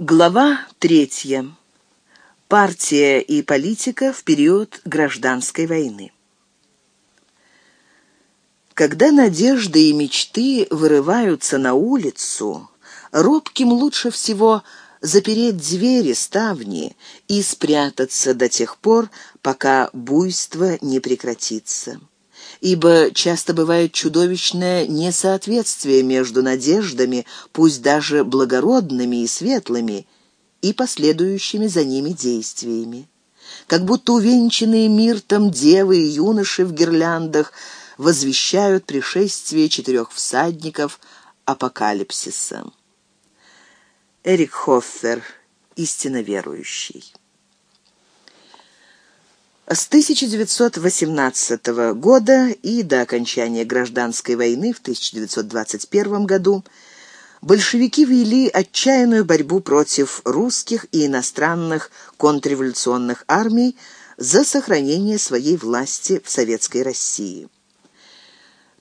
Глава третья. Партия и политика в период гражданской войны. Когда надежды и мечты вырываются на улицу, робким лучше всего запереть двери, ставни и спрятаться до тех пор, пока буйство не прекратится ибо часто бывает чудовищное несоответствие между надеждами, пусть даже благородными и светлыми, и последующими за ними действиями. Как будто увенчанные миртом девы и юноши в гирляндах возвещают пришествие четырех всадников апокалипсиса. Эрик Хоффер, истинно верующий. С 1918 года и до окончания гражданской войны в 1921 году большевики вели отчаянную борьбу против русских и иностранных контрреволюционных армий за сохранение своей власти в Советской России.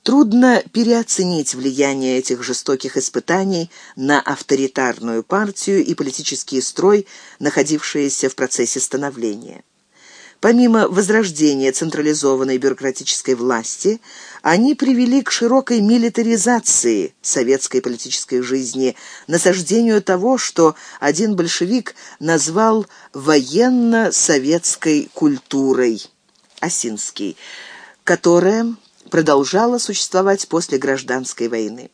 Трудно переоценить влияние этих жестоких испытаний на авторитарную партию и политический строй, находившиеся в процессе становления. Помимо возрождения централизованной бюрократической власти, они привели к широкой милитаризации советской политической жизни, насаждению того, что один большевик назвал военно-советской культурой, Осинский, которая продолжала существовать после гражданской войны.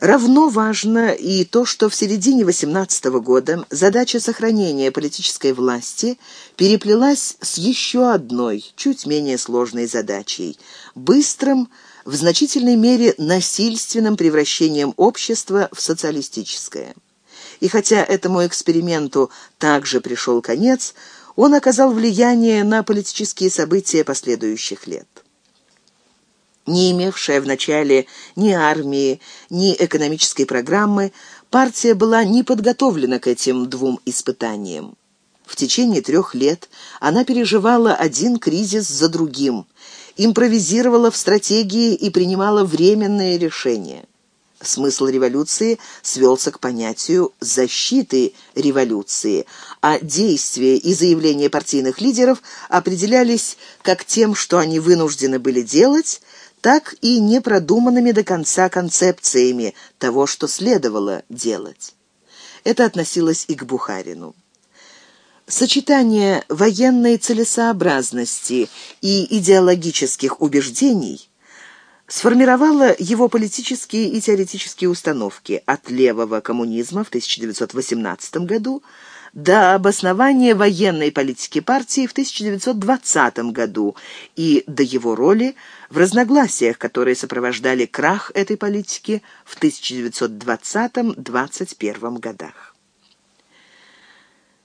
Равно важно и то, что в середине XVIII года задача сохранения политической власти переплелась с еще одной, чуть менее сложной задачей – быстрым, в значительной мере насильственным превращением общества в социалистическое. И хотя этому эксперименту также пришел конец, он оказал влияние на политические события последующих лет не имевшая в начале ни армии, ни экономической программы, партия была не подготовлена к этим двум испытаниям. В течение трех лет она переживала один кризис за другим, импровизировала в стратегии и принимала временные решения. Смысл революции свелся к понятию защиты революции, а действия и заявления партийных лидеров определялись как тем, что они вынуждены были делать, так и непродуманными до конца концепциями того, что следовало делать. Это относилось и к Бухарину. Сочетание военной целесообразности и идеологических убеждений сформировало его политические и теоретические установки от левого коммунизма в 1918 году до обоснования военной политики партии в 1920 году и до его роли в разногласиях, которые сопровождали крах этой политики в 1920-21 годах.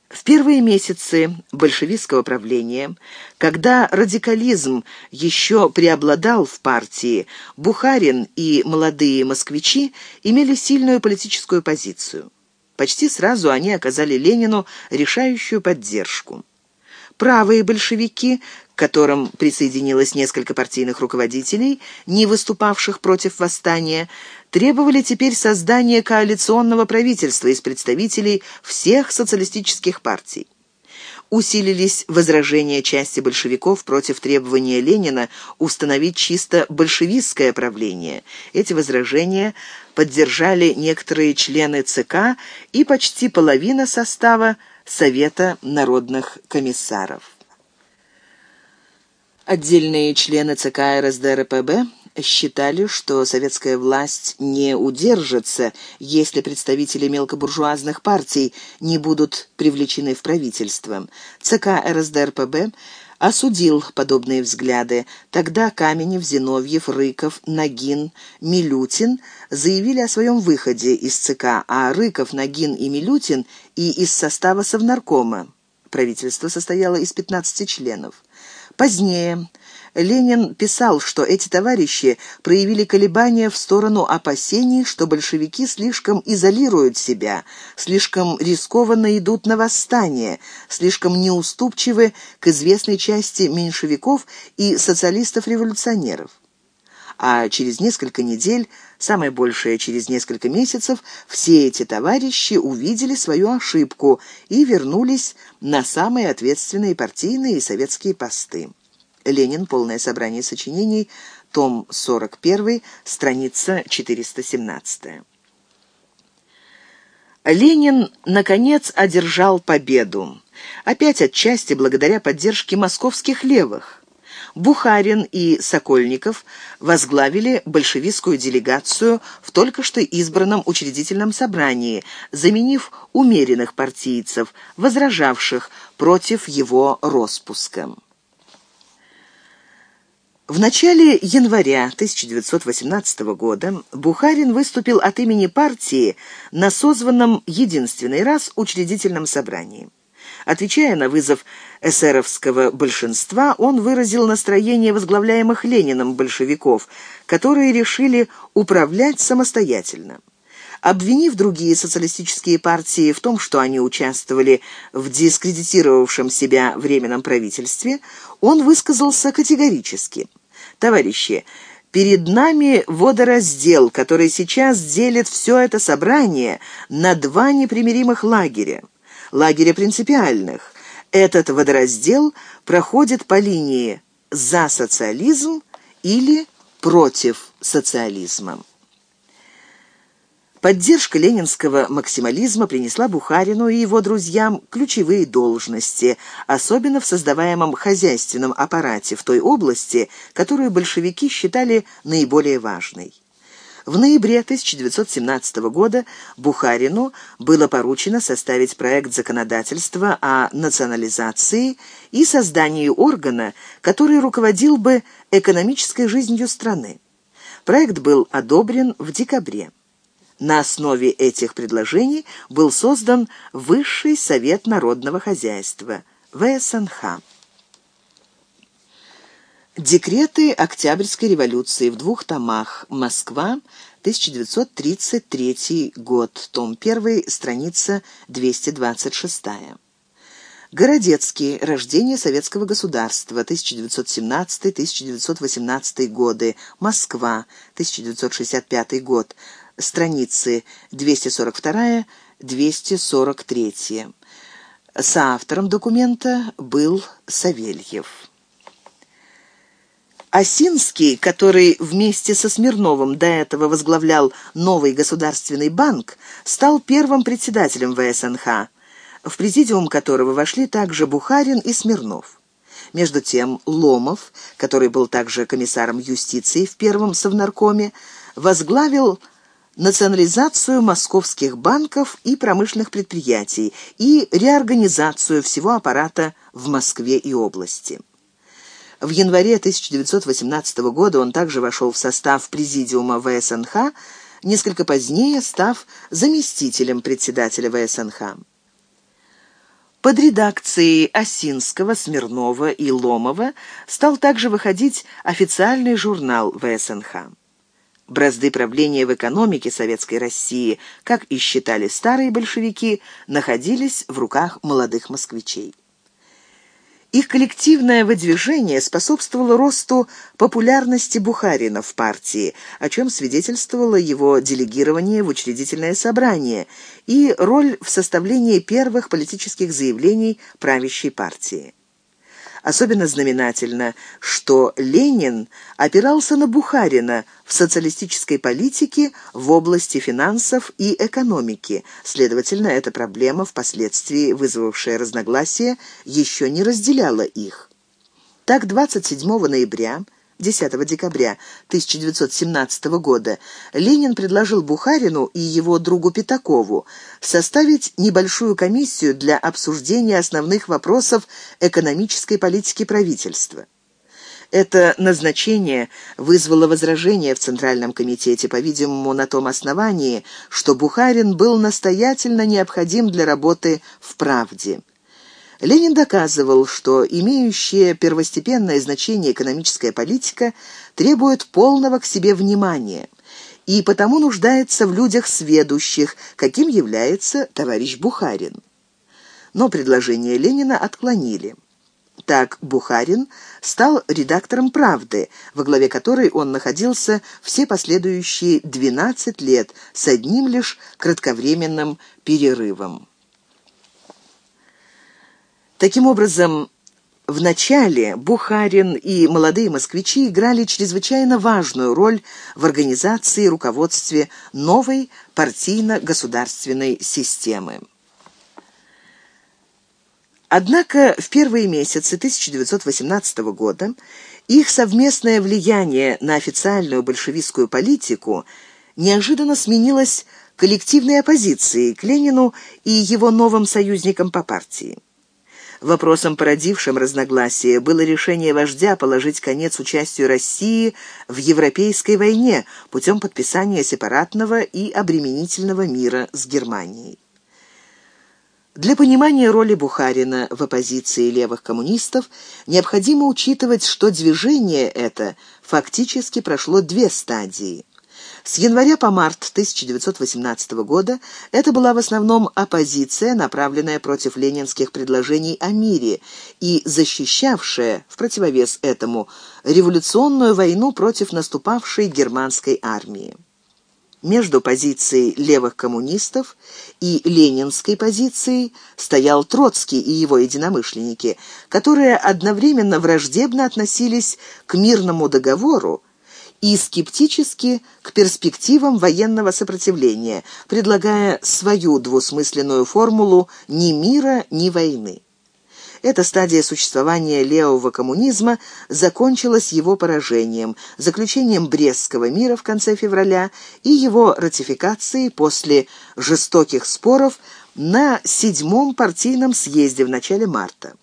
В первые месяцы большевистского правления, когда радикализм еще преобладал в партии, Бухарин и молодые москвичи имели сильную политическую позицию. Почти сразу они оказали Ленину решающую поддержку. Правые большевики, которым присоединилось несколько партийных руководителей, не выступавших против восстания, требовали теперь создания коалиционного правительства из представителей всех социалистических партий усилились возражения части большевиков против требования Ленина установить чисто большевистское правление. Эти возражения поддержали некоторые члены ЦК и почти половина состава Совета народных комиссаров. Отдельные члены ЦК РСДРПБ считали, что советская власть не удержится, если представители мелкобуржуазных партий не будут привлечены в правительство. ЦК РСДРПБ осудил подобные взгляды. Тогда Каменев, Зиновьев, Рыков, Нагин, Милютин заявили о своем выходе из ЦК, а Рыков, Нагин и Милютин и из состава Совнаркома. Правительство состояло из 15 членов. Позднее Ленин писал, что эти товарищи проявили колебания в сторону опасений, что большевики слишком изолируют себя, слишком рискованно идут на восстание, слишком неуступчивы к известной части меньшевиков и социалистов-революционеров. А через несколько недель Самое большее через несколько месяцев все эти товарищи увидели свою ошибку и вернулись на самые ответственные партийные и советские посты. Ленин. Полное собрание сочинений. Том 41. Страница 417. Ленин, наконец, одержал победу. Опять отчасти благодаря поддержке московских левых. Бухарин и Сокольников возглавили большевистскую делегацию в только что избранном учредительном собрании, заменив умеренных партийцев, возражавших против его распуска. В начале января 1918 года Бухарин выступил от имени партии на созванном единственный раз учредительном собрании. Отвечая на вызов эсеровского большинства, он выразил настроение возглавляемых Лениным большевиков, которые решили управлять самостоятельно. Обвинив другие социалистические партии в том, что они участвовали в дискредитировавшем себя временном правительстве, он высказался категорически. «Товарищи, перед нами водораздел, который сейчас делит все это собрание на два непримиримых лагеря лагеря принципиальных. Этот водораздел проходит по линии «за социализм» или «против социализма». Поддержка ленинского максимализма принесла Бухарину и его друзьям ключевые должности, особенно в создаваемом хозяйственном аппарате в той области, которую большевики считали наиболее важной. В ноябре 1917 года Бухарину было поручено составить проект законодательства о национализации и создании органа, который руководил бы экономической жизнью страны. Проект был одобрен в декабре. На основе этих предложений был создан Высший совет народного хозяйства – ВСНХ. Декреты Октябрьской революции в двух томах. Москва, 1933 год. Том 1, страница 226. Городецкий. Рождение советского государства. 1917-1918 годы. Москва. 1965 год. Страницы 242-243. Соавтором документа был Савельев. Осинский, который вместе со Смирновым до этого возглавлял новый государственный банк, стал первым председателем ВСНХ, в президиум которого вошли также Бухарин и Смирнов. Между тем Ломов, который был также комиссаром юстиции в первом совнаркоме, возглавил национализацию московских банков и промышленных предприятий и реорганизацию всего аппарата в Москве и области. В январе 1918 года он также вошел в состав президиума ВСНХ, несколько позднее став заместителем председателя ВСНХ. Под редакцией Осинского, Смирнова и Ломова стал также выходить официальный журнал ВСНХ. Бразды правления в экономике Советской России, как и считали старые большевики, находились в руках молодых москвичей. Их коллективное выдвижение способствовало росту популярности Бухарина в партии, о чем свидетельствовало его делегирование в учредительное собрание и роль в составлении первых политических заявлений правящей партии. Особенно знаменательно, что Ленин опирался на Бухарина в социалистической политике в области финансов и экономики. Следовательно, эта проблема, впоследствии вызвавшая разногласия, еще не разделяла их. Так, 27 ноября 10 декабря 1917 года Ленин предложил Бухарину и его другу Пятакову составить небольшую комиссию для обсуждения основных вопросов экономической политики правительства. Это назначение вызвало возражение в Центральном комитете, по-видимому, на том основании, что Бухарин был настоятельно необходим для работы в «Правде». Ленин доказывал, что имеющая первостепенное значение экономическая политика требует полного к себе внимания и потому нуждается в людях сведущих, каким является товарищ Бухарин. Но предложение Ленина отклонили. Так Бухарин стал редактором «Правды», во главе которой он находился все последующие 12 лет с одним лишь кратковременным перерывом. Таким образом, в начале Бухарин и молодые москвичи играли чрезвычайно важную роль в организации и руководстве новой партийно-государственной системы. Однако в первые месяцы 1918 года их совместное влияние на официальную большевистскую политику неожиданно сменилось коллективной оппозицией к Ленину и его новым союзникам по партии. Вопросом, породившим разногласия, было решение вождя положить конец участию России в Европейской войне путем подписания сепаратного и обременительного мира с Германией. Для понимания роли Бухарина в оппозиции левых коммунистов необходимо учитывать, что движение это фактически прошло две стадии. С января по март 1918 года это была в основном оппозиция, направленная против ленинских предложений о мире и защищавшая, в противовес этому, революционную войну против наступавшей германской армии. Между позицией левых коммунистов и ленинской позицией стоял Троцкий и его единомышленники, которые одновременно враждебно относились к мирному договору и скептически к перспективам военного сопротивления, предлагая свою двусмысленную формулу «ни мира, ни войны». Эта стадия существования левого коммунизма закончилась его поражением, заключением Брестского мира в конце февраля и его ратификацией после жестоких споров на седьмом партийном съезде в начале марта.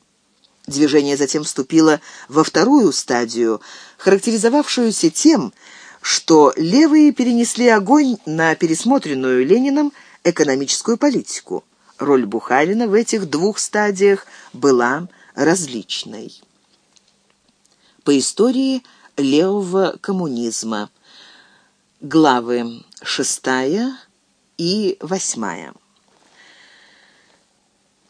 Движение затем вступило во вторую стадию, характеризовавшуюся тем, что левые перенесли огонь на пересмотренную Лениным экономическую политику. Роль Бухарина в этих двух стадиях была различной. По истории левого коммунизма. Главы 6 и 8.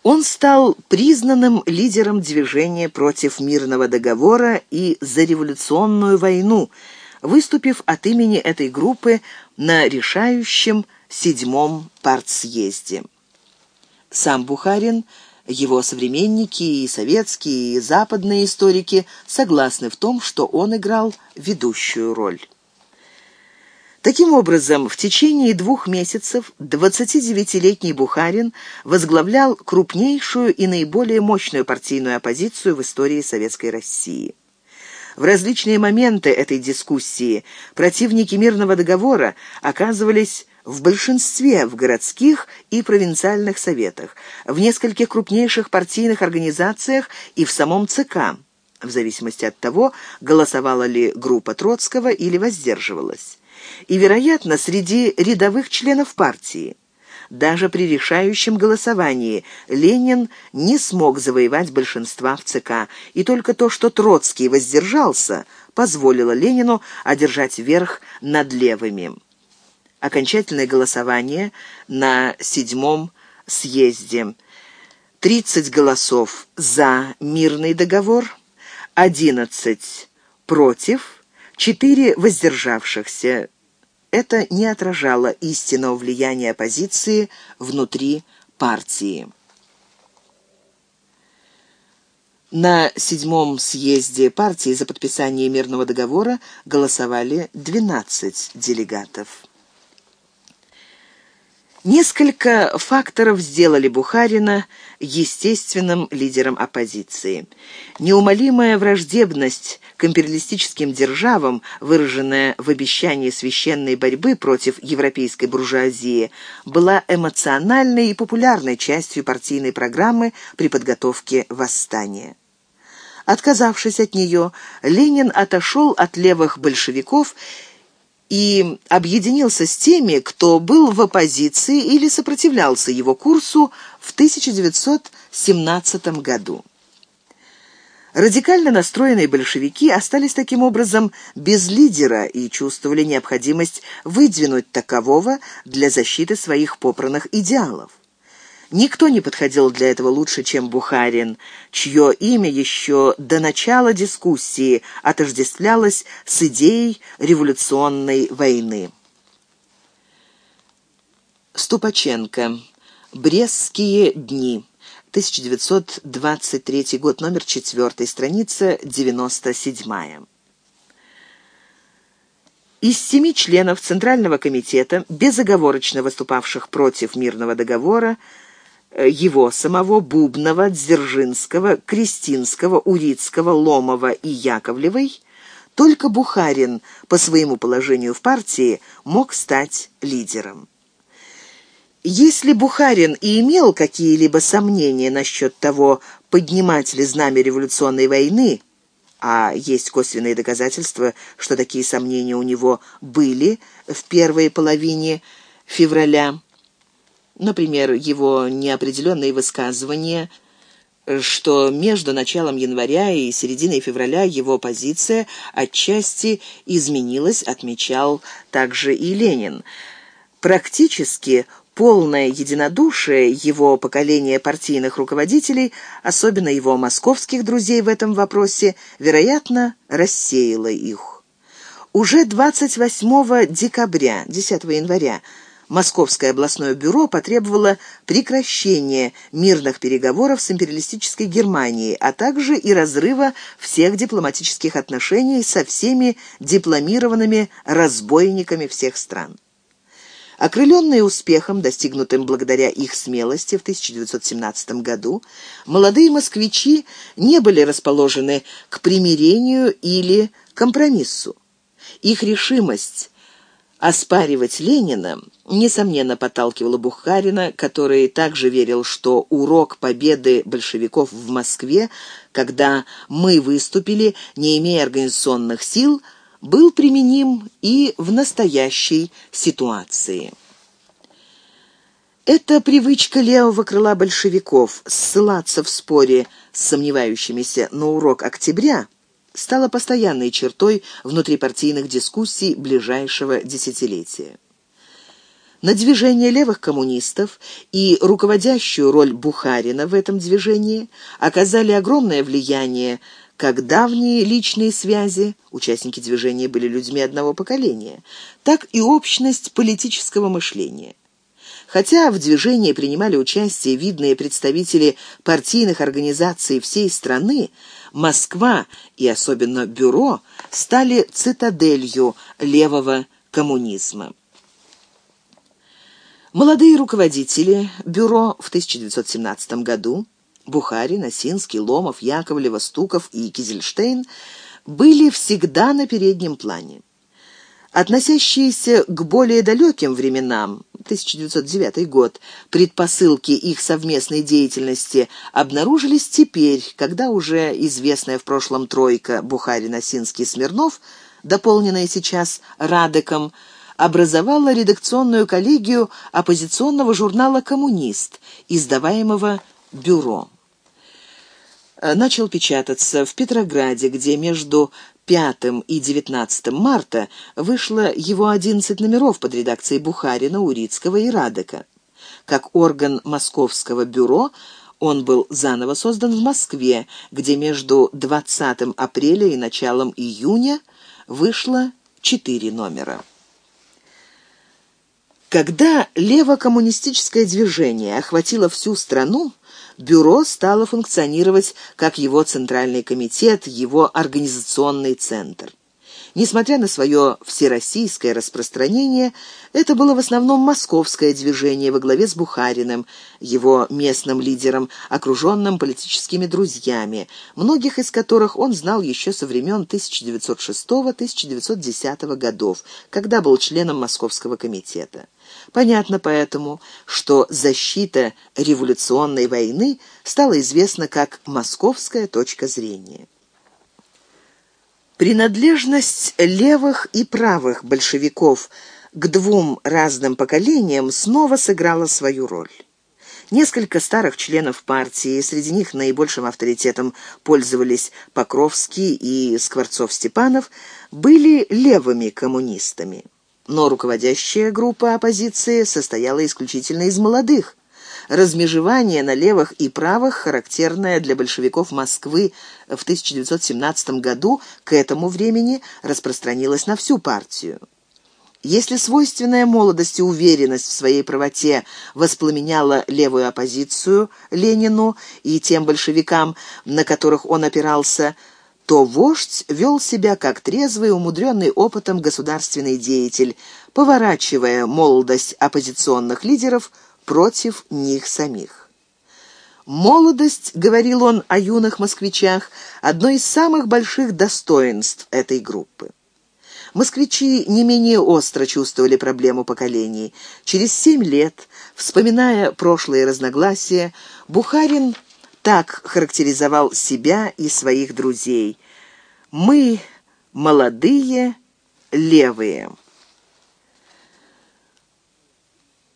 Он стал признанным лидером движения против мирного договора и за революционную войну, выступив от имени этой группы на решающем седьмом партсъезде. Сам Бухарин, его современники и советские, и западные историки согласны в том, что он играл ведущую роль. Таким образом, в течение двух месяцев 29-летний Бухарин возглавлял крупнейшую и наиболее мощную партийную оппозицию в истории Советской России. В различные моменты этой дискуссии противники мирного договора оказывались в большинстве в городских и провинциальных советах, в нескольких крупнейших партийных организациях и в самом ЦК, в зависимости от того, голосовала ли группа Троцкого или воздерживалась. И, вероятно, среди рядовых членов партии. Даже при решающем голосовании Ленин не смог завоевать большинства в ЦК, и только то, что Троцкий воздержался, позволило Ленину одержать верх над левыми. Окончательное голосование на седьмом съезде. 30 голосов за мирный договор, 11 против, 4 воздержавшихся. Это не отражало истинного влияния оппозиции внутри партии. На седьмом съезде партии за подписание мирного договора голосовали 12 делегатов. Несколько факторов сделали Бухарина естественным лидером оппозиции. Неумолимая враждебность к империалистическим державам, выраженная в обещании священной борьбы против европейской буржуазии, была эмоциональной и популярной частью партийной программы при подготовке восстания. Отказавшись от нее, Ленин отошел от левых большевиков и объединился с теми, кто был в оппозиции или сопротивлялся его курсу в 1917 году. Радикально настроенные большевики остались таким образом без лидера и чувствовали необходимость выдвинуть такового для защиты своих попранных идеалов. Никто не подходил для этого лучше, чем Бухарин, чье имя еще до начала дискуссии отождествлялось с идеей революционной войны. Ступаченко. Брестские дни. 1923 год, номер 4, страница 97. Из семи членов Центрального комитета, безоговорочно выступавших против мирного договора, его самого Бубнова, Дзержинского, Крестинского, Урицкого, Ломова и Яковлевой, только Бухарин по своему положению в партии мог стать лидером. Если Бухарин и имел какие-либо сомнения насчет того, поднимать ли знамя революционной войны, а есть косвенные доказательства, что такие сомнения у него были в первой половине февраля, например, его неопределенные высказывания – что между началом января и серединой февраля его позиция отчасти изменилась, отмечал также и Ленин. Практически полное единодушие его поколения партийных руководителей, особенно его московских друзей в этом вопросе, вероятно, рассеяло их. Уже 28 декабря, 10 января, Московское областное бюро потребовало прекращения мирных переговоров с империалистической Германией, а также и разрыва всех дипломатических отношений со всеми дипломированными разбойниками всех стран. Окрыленные успехом, достигнутым благодаря их смелости в 1917 году, молодые москвичи не были расположены к примирению или компромиссу. Их решимость оспаривать Ленина, несомненно, подталкивала Бухарина, который также верил, что урок победы большевиков в Москве, когда мы выступили, не имея организационных сил – был применим и в настоящей ситуации. Эта привычка левого крыла большевиков ссылаться в споре с сомневающимися на урок октября стала постоянной чертой внутрипартийных дискуссий ближайшего десятилетия. На движение левых коммунистов и руководящую роль Бухарина в этом движении оказали огромное влияние как давние личные связи, участники движения были людьми одного поколения, так и общность политического мышления. Хотя в движении принимали участие видные представители партийных организаций всей страны, Москва и особенно бюро стали цитаделью левого коммунизма. Молодые руководители бюро в 1917 году Бухарин, Осинский, Ломов, Яковлева, Стуков и Кизельштейн были всегда на переднем плане. Относящиеся к более далеким временам, 1909 год, предпосылки их совместной деятельности обнаружились теперь, когда уже известная в прошлом тройка Бухарин, Осинский, Смирнов, дополненная сейчас Радеком, образовала редакционную коллегию оппозиционного журнала «Коммунист», издаваемого «Бюро». Э, начал печататься в Петрограде, где между 5 и 19 марта вышло его 11 номеров под редакцией Бухарина, Урицкого и Радека. Как орган Московского бюро он был заново создан в Москве, где между 20 апреля и началом июня вышло четыре номера. Когда левокоммунистическое движение охватило всю страну, бюро стало функционировать как его центральный комитет, его организационный центр. Несмотря на свое всероссийское распространение, это было в основном московское движение во главе с Бухариным, его местным лидером, окруженным политическими друзьями, многих из которых он знал еще со времен 1906-1910 годов, когда был членом Московского комитета. Понятно поэтому, что защита революционной войны стала известна как «московская точка зрения». Принадлежность левых и правых большевиков к двум разным поколениям снова сыграла свою роль. Несколько старых членов партии, среди них наибольшим авторитетом пользовались Покровский и Скворцов-Степанов, были левыми коммунистами. Но руководящая группа оппозиции состояла исключительно из молодых. размежевание на левых и правых, характерное для большевиков Москвы в 1917 году, к этому времени распространилось на всю партию. Если свойственная молодость и уверенность в своей правоте воспламеняла левую оппозицию Ленину и тем большевикам, на которых он опирался, то вождь вел себя как трезвый, умудренный опытом государственный деятель, поворачивая молодость оппозиционных лидеров против них самих. «Молодость», — говорил он о юных москвичах, — «одно из самых больших достоинств этой группы». Москвичи не менее остро чувствовали проблему поколений. Через семь лет, вспоминая прошлые разногласия, Бухарин так характеризовал себя и своих друзей. «Мы молодые, левые».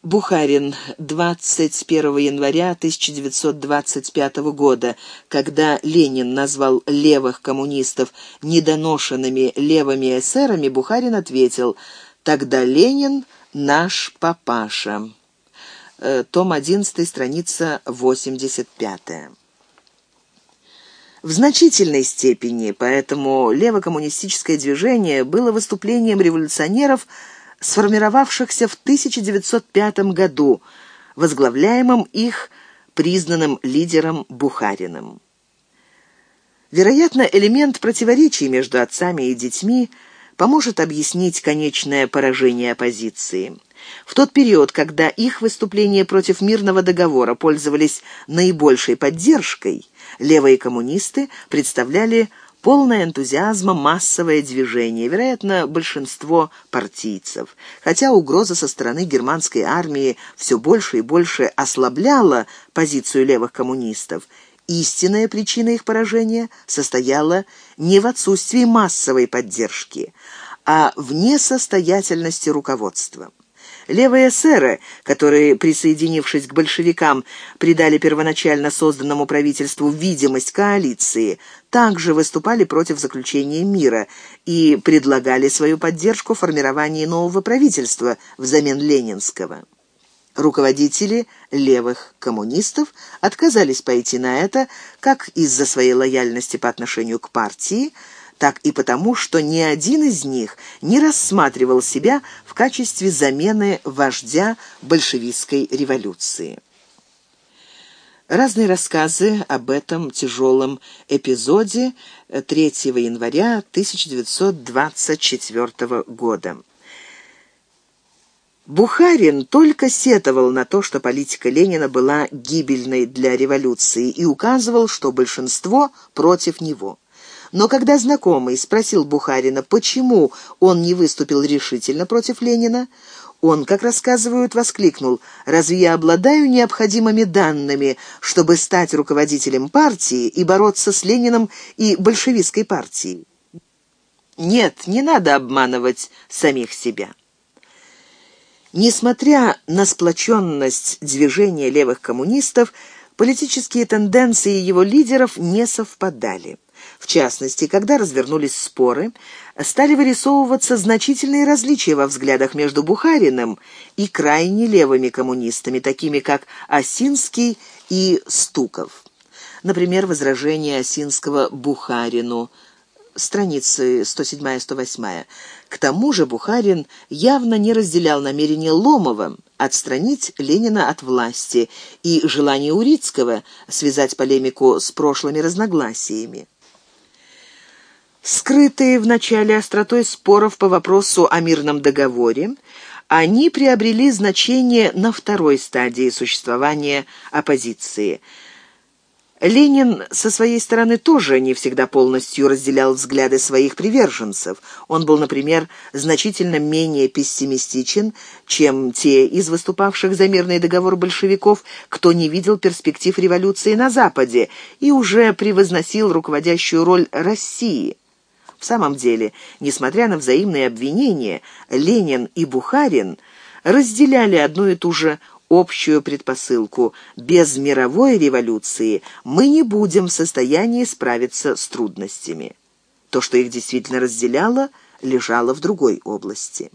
Бухарин, 21 января 1925 года, когда Ленин назвал левых коммунистов недоношенными левыми эсерами, Бухарин ответил «Тогда Ленин наш папаша». Э, том 11, страница 85. В значительной степени, поэтому левокоммунистическое движение было выступлением революционеров – сформировавшихся в 1905 году, возглавляемым их признанным лидером Бухариным. Вероятно, элемент противоречий между отцами и детьми поможет объяснить конечное поражение оппозиции. В тот период, когда их выступления против мирного договора пользовались наибольшей поддержкой, левые коммунисты представляли полное энтузиазма массовое движение, вероятно, большинство партийцев. Хотя угроза со стороны германской армии все больше и больше ослабляла позицию левых коммунистов, истинная причина их поражения состояла не в отсутствии массовой поддержки, а в несостоятельности руководства. Левые эсеры, которые, присоединившись к большевикам, придали первоначально созданному правительству видимость коалиции, также выступали против заключения мира и предлагали свою поддержку формировании нового правительства взамен ленинского. Руководители левых коммунистов отказались пойти на это как из-за своей лояльности по отношению к партии, так и потому, что ни один из них не рассматривал себя в качестве замены вождя большевистской революции. Разные рассказы об этом тяжелом эпизоде 3 января 1924 года. Бухарин только сетовал на то, что политика Ленина была гибельной для революции и указывал, что большинство против него. Но когда знакомый спросил Бухарина, почему он не выступил решительно против Ленина, он, как рассказывают, воскликнул, «Разве я обладаю необходимыми данными, чтобы стать руководителем партии и бороться с Лениным и большевистской партией?» Нет, не надо обманывать самих себя. Несмотря на сплоченность движения левых коммунистов, политические тенденции его лидеров не совпадали. В частности, когда развернулись споры, стали вырисовываться значительные различия во взглядах между Бухариным и крайне левыми коммунистами, такими как Осинский и Стуков. Например, возражение Осинского Бухарину, страницы 107-108. К тому же Бухарин явно не разделял намерение Ломова отстранить Ленина от власти и желание Урицкого связать полемику с прошлыми разногласиями. Скрытые в начале остротой споров по вопросу о мирном договоре, они приобрели значение на второй стадии существования оппозиции. Ленин со своей стороны тоже не всегда полностью разделял взгляды своих приверженцев. Он был, например, значительно менее пессимистичен, чем те из выступавших за мирный договор большевиков, кто не видел перспектив революции на Западе и уже превозносил руководящую роль России. В самом деле, несмотря на взаимные обвинения, Ленин и Бухарин разделяли одну и ту же общую предпосылку «без мировой революции мы не будем в состоянии справиться с трудностями». То, что их действительно разделяло, лежало в другой области.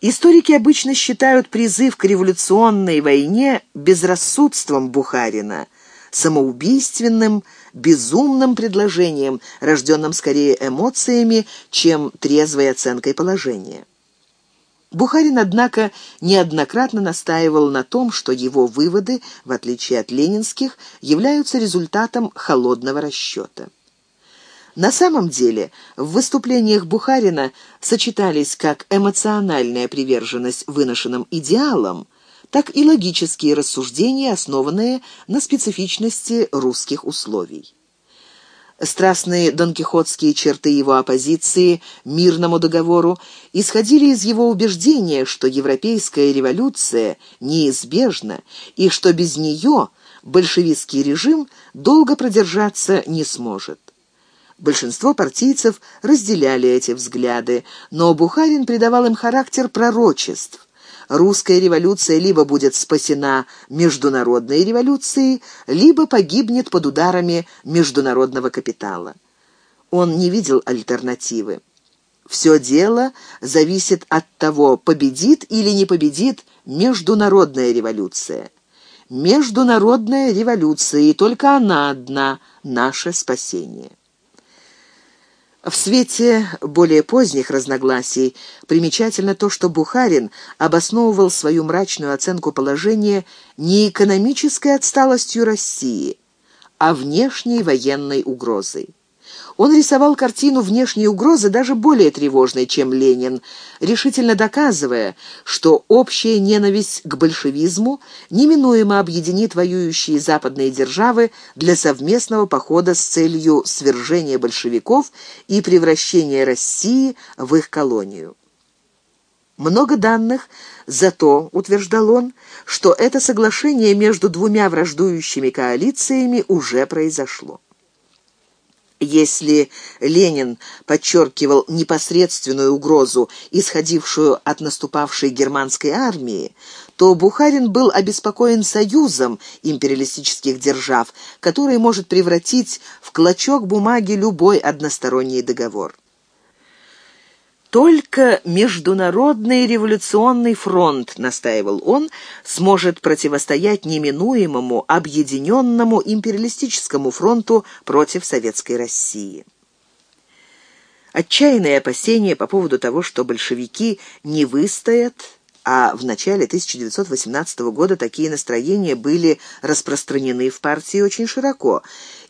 Историки обычно считают призыв к революционной войне безрассудством Бухарина, самоубийственным, безумным предложением, рожденным скорее эмоциями, чем трезвой оценкой положения. Бухарин, однако, неоднократно настаивал на том, что его выводы, в отличие от ленинских, являются результатом холодного расчета. На самом деле, в выступлениях Бухарина сочетались как эмоциональная приверженность выношенным идеалам, так и логические рассуждения, основанные на специфичности русских условий. Страстные донкихотские черты его оппозиции мирному договору исходили из его убеждения, что европейская революция неизбежна и что без нее большевистский режим долго продержаться не сможет. Большинство партийцев разделяли эти взгляды, но Бухарин придавал им характер пророчеств. Русская революция либо будет спасена международной революцией, либо погибнет под ударами международного капитала. Он не видел альтернативы. Все дело зависит от того, победит или не победит международная революция. Международная революция, и только она одна – наше спасение. В свете более поздних разногласий примечательно то, что Бухарин обосновывал свою мрачную оценку положения не экономической отсталостью России, а внешней военной угрозой. Он рисовал картину внешней угрозы даже более тревожной, чем Ленин, решительно доказывая, что общая ненависть к большевизму неминуемо объединит воюющие западные державы для совместного похода с целью свержения большевиков и превращения России в их колонию. Много данных, зато, утверждал он, что это соглашение между двумя враждующими коалициями уже произошло. Если Ленин подчеркивал непосредственную угрозу, исходившую от наступавшей германской армии, то Бухарин был обеспокоен союзом империалистических держав, который может превратить в клочок бумаги любой односторонний договор. Только Международный революционный фронт, настаивал он, сможет противостоять неминуемому объединенному империалистическому фронту против Советской России. Отчаянные опасения по поводу того, что большевики не выстоят, а в начале 1918 года такие настроения были распространены в партии очень широко,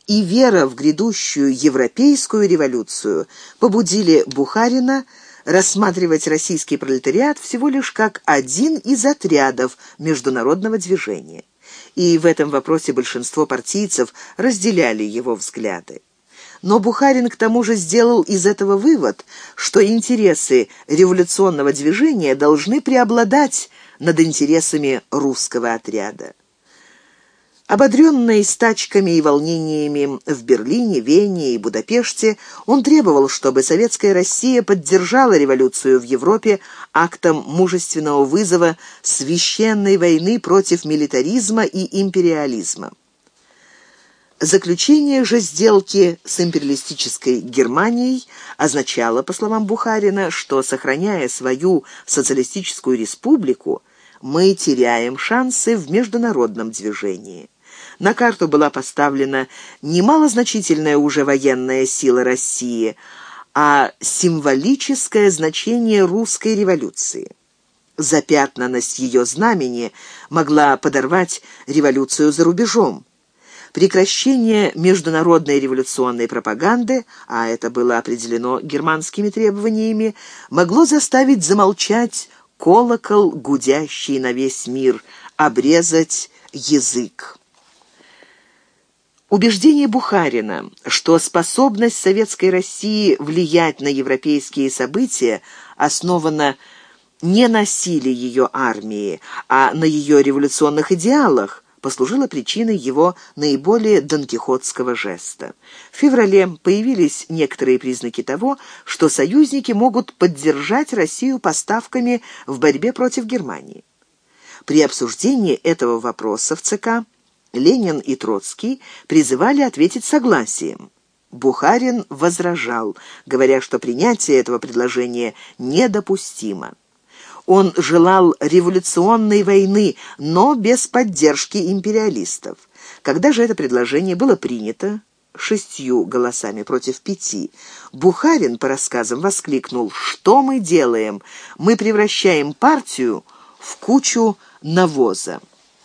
и вера в грядущую европейскую революцию побудили Бухарина рассматривать российский пролетариат всего лишь как один из отрядов международного движения. И в этом вопросе большинство партийцев разделяли его взгляды. Но Бухарин к тому же сделал из этого вывод, что интересы революционного движения должны преобладать над интересами русского отряда. Ободренный стачками и волнениями в Берлине, Вене и Будапеште, он требовал, чтобы советская Россия поддержала революцию в Европе актом мужественного вызова священной войны против милитаризма и империализма. Заключение же сделки с империалистической Германией означало, по словам Бухарина, что, сохраняя свою социалистическую республику, мы теряем шансы в международном движении. На карту была поставлена не малозначительная уже военная сила России, а символическое значение русской революции. Запятнанность ее знамени могла подорвать революцию за рубежом. Прекращение международной революционной пропаганды, а это было определено германскими требованиями, могло заставить замолчать колокол, гудящий на весь мир, обрезать язык. Убеждение Бухарина, что способность советской России влиять на европейские события основана не на силе ее армии, а на ее революционных идеалах, послужило причиной его наиболее донкихотского жеста. В феврале появились некоторые признаки того, что союзники могут поддержать Россию поставками в борьбе против Германии. При обсуждении этого вопроса в ЦК Ленин и Троцкий призывали ответить согласием. Бухарин возражал, говоря, что принятие этого предложения недопустимо. Он желал революционной войны, но без поддержки империалистов. Когда же это предложение было принято, шестью голосами против пяти, Бухарин, по рассказам, воскликнул «Что мы делаем? Мы превращаем партию в кучу навоза».